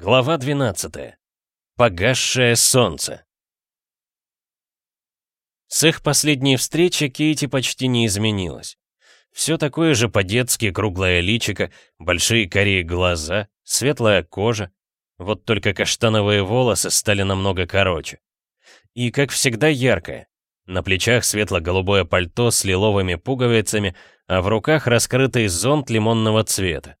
Глава 12. Погасшее солнце. С их последней встречи Кейти почти не изменилась. Все такое же по-детски круглое личико, большие корей глаза, светлая кожа. Вот только каштановые волосы стали намного короче. И, как всегда, яркая. На плечах светло-голубое пальто с лиловыми пуговицами, а в руках раскрытый зонт лимонного цвета.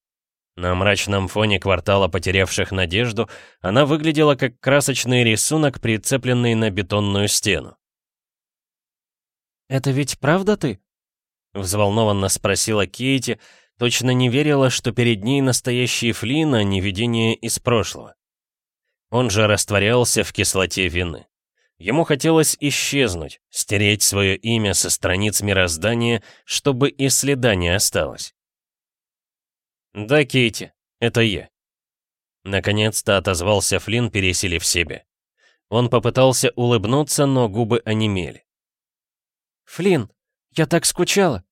На мрачном фоне квартала потерявших надежду она выглядела как красочный рисунок, прицепленный на бетонную стену. «Это ведь правда ты?» — взволнованно спросила Кейти, точно не верила, что перед ней настоящий Флин, а не видение из прошлого. Он же растворялся в кислоте вины. Ему хотелось исчезнуть, стереть свое имя со страниц мироздания, чтобы и следа не осталось. «Да, Кейти, это я». Наконец-то отозвался Флинн, переселив себе. Он попытался улыбнуться, но губы онемели. «Флинн, я так скучала!»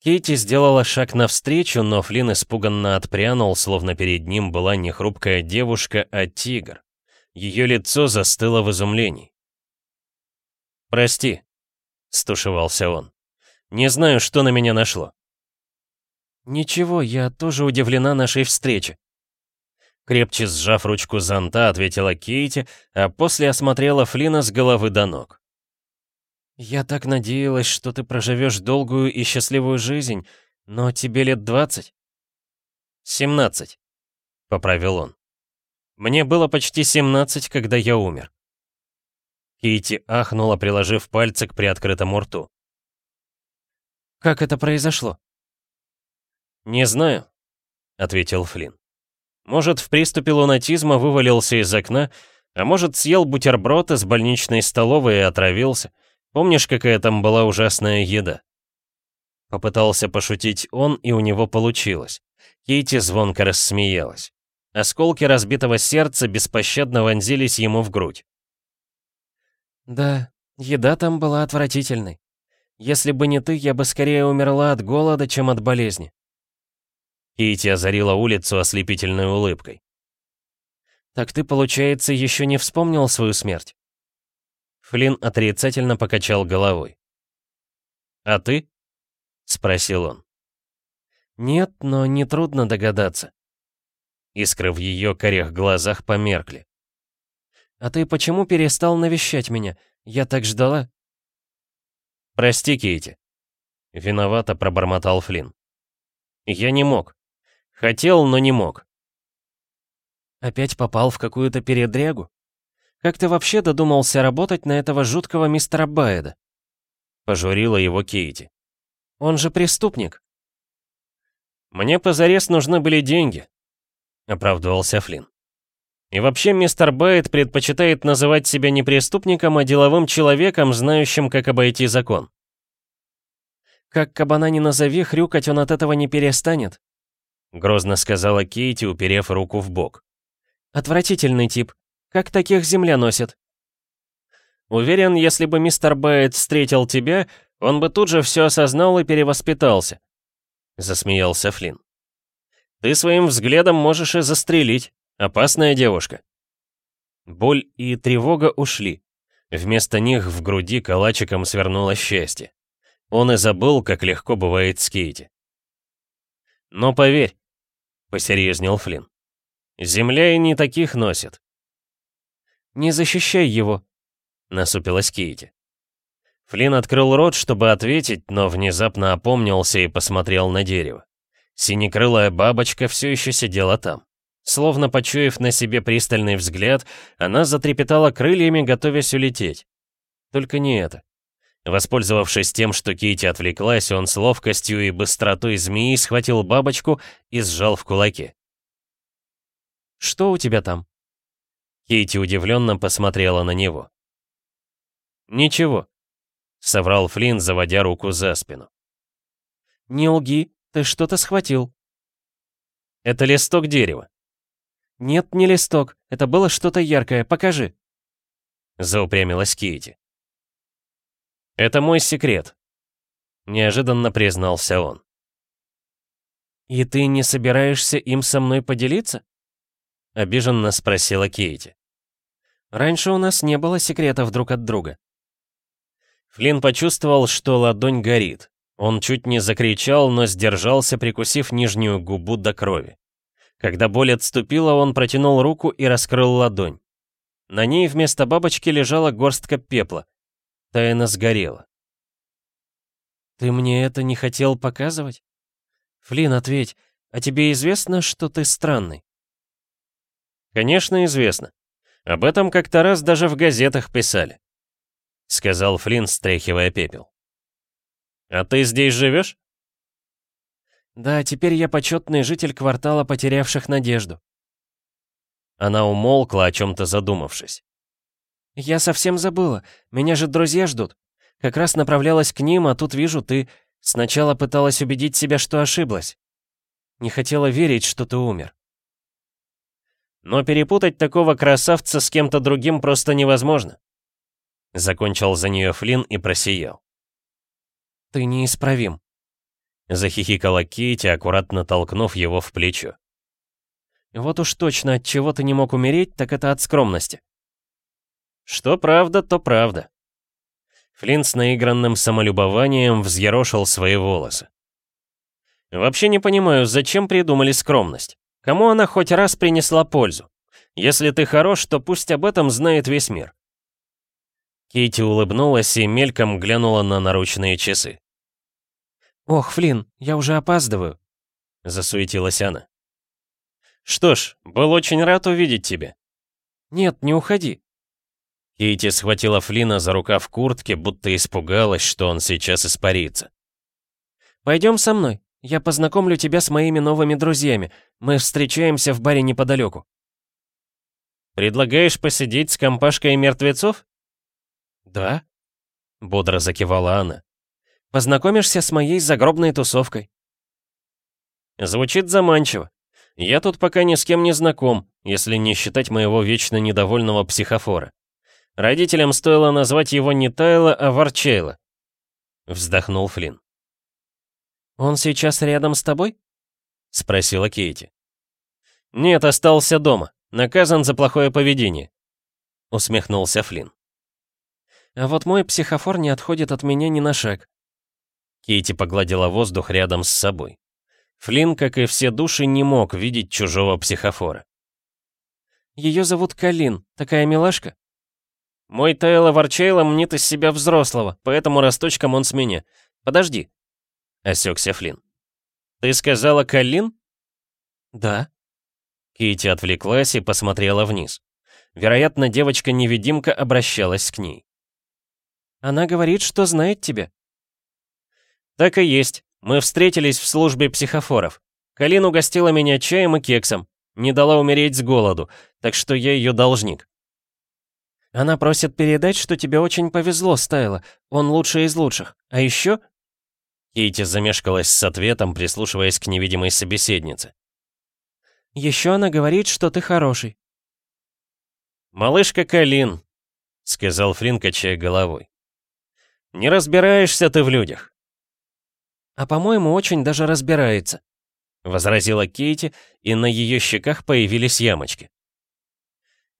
Кейти сделала шаг навстречу, но Флинн испуганно отпрянул, словно перед ним была не хрупкая девушка, а тигр. Ее лицо застыло в изумлении. «Прости», — стушевался он. «Не знаю, что на меня нашло. «Ничего, я тоже удивлена нашей встрече». Крепче сжав ручку зонта, ответила Кейти, а после осмотрела Флина с головы до ног. «Я так надеялась, что ты проживешь долгую и счастливую жизнь, но тебе лет двадцать?» «Семнадцать», — поправил он. «Мне было почти семнадцать, когда я умер». Кейти ахнула, приложив пальцы к приоткрытому рту. «Как это произошло?» «Не знаю», — ответил Флинн. «Может, в приступе лунатизма вывалился из окна, а может, съел бутерброд из больничной столовой и отравился. Помнишь, какая там была ужасная еда?» Попытался пошутить он, и у него получилось. Кейти звонко рассмеялась. Осколки разбитого сердца беспощадно вонзились ему в грудь. «Да, еда там была отвратительной. Если бы не ты, я бы скорее умерла от голода, чем от болезни. Кити озарила улицу а ослепительной улыбкой. «Так ты, получается, еще не вспомнил свою смерть?» Флинн отрицательно покачал головой. «А ты?» — спросил он. «Нет, но нетрудно догадаться». Искры в ее корях глазах померкли. «А ты почему перестал навещать меня? Я так ждала». «Прости, Кейти». Виновато пробормотал Флинн. «Я не мог. Хотел, но не мог. Опять попал в какую-то передрягу? Как ты вообще додумался работать на этого жуткого мистера Байда? Пожурила его Кейти. Он же преступник. Мне позарез нужны были деньги, оправдывался Флинн. И вообще мистер Байт предпочитает называть себя не преступником, а деловым человеком, знающим, как обойти закон. Как кабана не назови, хрюкать он от этого не перестанет. Грозно сказала Кейти, уперев руку в бок. «Отвратительный тип. Как таких земля носит?» «Уверен, если бы мистер Бэйт встретил тебя, он бы тут же все осознал и перевоспитался», — засмеялся Флинн. «Ты своим взглядом можешь и застрелить. Опасная девушка». Боль и тревога ушли. Вместо них в груди калачиком свернулось счастье. Он и забыл, как легко бывает с Кейти. Но поверь, — посерьезнел Флин. «Земля и не таких носит». «Не защищай его», — насупилась Кейти. Флин открыл рот, чтобы ответить, но внезапно опомнился и посмотрел на дерево. Синекрылая бабочка все еще сидела там. Словно почуяв на себе пристальный взгляд, она затрепетала крыльями, готовясь улететь. Только не это. Воспользовавшись тем, что Кити отвлеклась, он с ловкостью и быстротой змеи схватил бабочку и сжал в кулаке. «Что у тебя там?» Кейти удивленно посмотрела на него. «Ничего», — соврал Флинн, заводя руку за спину. «Не лги, ты что-то схватил». «Это листок дерева». «Нет, не листок, это было что-то яркое, покажи». Заупрямилась Кейти. «Это мой секрет», — неожиданно признался он. «И ты не собираешься им со мной поделиться?» — обиженно спросила Кейти. «Раньше у нас не было секретов друг от друга». Флинн почувствовал, что ладонь горит. Он чуть не закричал, но сдержался, прикусив нижнюю губу до крови. Когда боль отступила, он протянул руку и раскрыл ладонь. На ней вместо бабочки лежала горстка пепла тайно сгорела. «Ты мне это не хотел показывать?» «Флинн, ответь, а тебе известно, что ты странный?» «Конечно, известно. Об этом как-то раз даже в газетах писали», — сказал Флинн, стряхивая пепел. «А ты здесь живешь?» «Да, теперь я почетный житель квартала потерявших надежду». Она умолкла, о чем-то задумавшись. «Я совсем забыла. Меня же друзья ждут. Как раз направлялась к ним, а тут вижу, ты сначала пыталась убедить себя, что ошиблась. Не хотела верить, что ты умер». «Но перепутать такого красавца с кем-то другим просто невозможно», — закончил за нее Флинн и просиял. «Ты неисправим», — захихикала Кейти, аккуратно толкнув его в плечо. «Вот уж точно, от чего ты не мог умереть, так это от скромности. Что правда, то правда. Флинн с наигранным самолюбованием взъерошил свои волосы. Вообще не понимаю, зачем придумали скромность? Кому она хоть раз принесла пользу? Если ты хорош, то пусть об этом знает весь мир. Кейти улыбнулась и мельком глянула на наручные часы. «Ох, Флинн, я уже опаздываю», — засуетилась она. «Что ж, был очень рад увидеть тебя». «Нет, не уходи. Кейти схватила Флина за рукав куртки, будто испугалась, что он сейчас испарится. «Пойдем со мной. Я познакомлю тебя с моими новыми друзьями. Мы встречаемся в баре неподалеку». «Предлагаешь посидеть с компашкой мертвецов?» «Да», — бодро закивала она. «Познакомишься с моей загробной тусовкой». «Звучит заманчиво. Я тут пока ни с кем не знаком, если не считать моего вечно недовольного психофора. Родителям стоило назвать его не Тайло, а Варчейло. Вздохнул Флинн. «Он сейчас рядом с тобой?» — спросила Кейти. «Нет, остался дома. Наказан за плохое поведение», — усмехнулся Флинн. «А вот мой психофор не отходит от меня ни на шаг». Кейти погладила воздух рядом с собой. Флинн, как и все души, не мог видеть чужого психофора. «Ее зовут Калин, такая милашка?» Мой Тейло Варчейло мнит из себя взрослого, поэтому росточком он с меня. Подожди. Осекся Флин. Ты сказала Калин? Да. Кити отвлеклась и посмотрела вниз. Вероятно, девочка-невидимка обращалась к ней. Она говорит, что знает тебя. Так и есть. Мы встретились в службе психофоров. Калин угостила меня чаем и кексом. Не дала умереть с голоду, так что я ее должник. Она просит передать, что тебе очень повезло, Стайла. Он лучший из лучших. А еще...» Кейти замешкалась с ответом, прислушиваясь к невидимой собеседнице. «Еще она говорит, что ты хороший». «Малышка Калин», — сказал Фрин, качая головой. «Не разбираешься ты в людях». «А по-моему, очень даже разбирается», — возразила Кейти, и на ее щеках появились ямочки.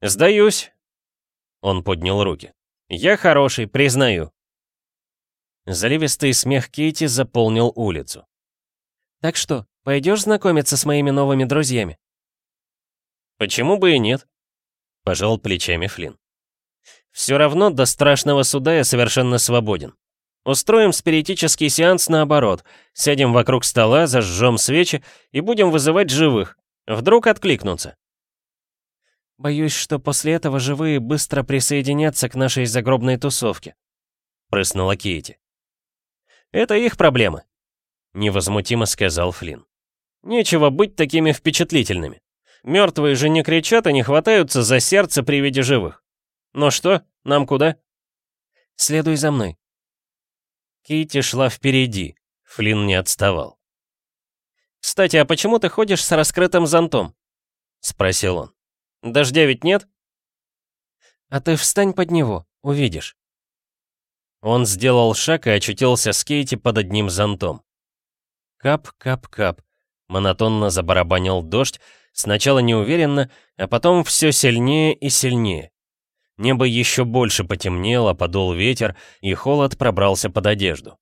«Сдаюсь, он поднял руки. «Я хороший, признаю». Заливистый смех Кейти заполнил улицу. «Так что, пойдешь знакомиться с моими новыми друзьями?» «Почему бы и нет?» — пожал плечами Флинн. «Все равно до страшного суда я совершенно свободен. Устроим спиритический сеанс наоборот. Сядем вокруг стола, зажжем свечи и будем вызывать живых. Вдруг откликнутся». Боюсь, что после этого живые быстро присоединятся к нашей загробной тусовке», — прыснула Кейти. «Это их проблемы», — невозмутимо сказал Флинн. «Нечего быть такими впечатлительными. Мертвые же не кричат и не хватаются за сердце при виде живых. Но что, нам куда?» «Следуй за мной». Кейти шла впереди, Флинн не отставал. «Кстати, а почему ты ходишь с раскрытым зонтом?» — спросил он. Дождя ведь нет? А ты встань под него, увидишь. Он сделал шаг и очутился с Кейти под одним зонтом. Кап-кап-кап. Монотонно забарабанил дождь, сначала неуверенно, а потом все сильнее и сильнее. Небо еще больше потемнело, подул ветер, и холод пробрался под одежду.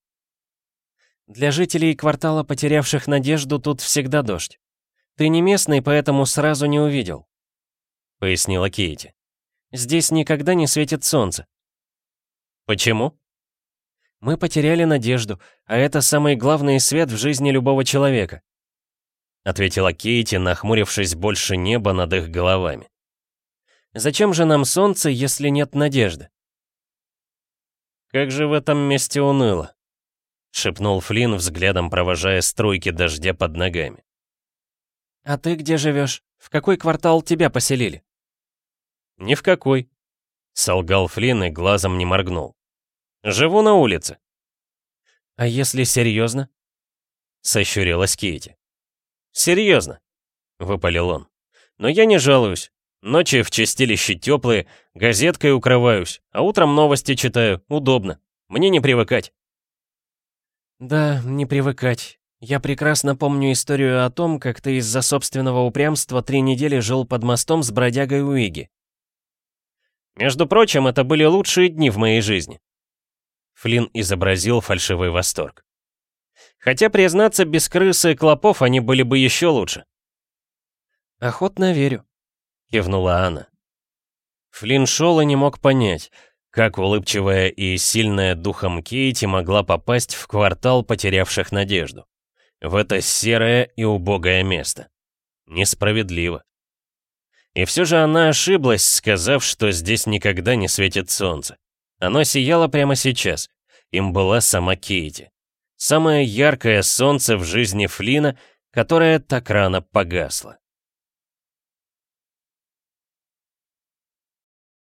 Для жителей квартала, потерявших надежду, тут всегда дождь. Ты не местный, поэтому сразу не увидел. — пояснила Кейти. «Здесь никогда не светит солнце». «Почему?» «Мы потеряли надежду, а это самый главный свет в жизни любого человека», — ответила Кейти, нахмурившись больше неба над их головами. «Зачем же нам солнце, если нет надежды?» «Как же в этом месте уныло», — шепнул Флинн, взглядом провожая струйки дождя под ногами. «А ты где живешь? В какой квартал тебя поселили?» «Ни в какой», — солгал Флинн и глазом не моргнул. «Живу на улице». «А если серьезно?» — сощурилась Кейти. «Серьезно», — выпалил он. «Но я не жалуюсь. Ночи в чистилище теплые, газеткой укрываюсь, а утром новости читаю, удобно. Мне не привыкать». «Да, не привыкать», я прекрасно помню историю о том, как ты из-за собственного упрямства три недели жил под мостом с бродягой Уиги. Между прочим, это были лучшие дни в моей жизни. Флинн изобразил фальшивый восторг. Хотя, признаться, без крысы и клопов они были бы еще лучше. «Охотно верю», — кивнула Анна. Флинн шел и не мог понять, как улыбчивая и сильная духом Кейти могла попасть в квартал потерявших надежду в это серое и убогое место. Несправедливо. И все же она ошиблась, сказав, что здесь никогда не светит солнце. Оно сияло прямо сейчас. Им была сама Кейти. Самое яркое солнце в жизни Флина, которое так рано погасло.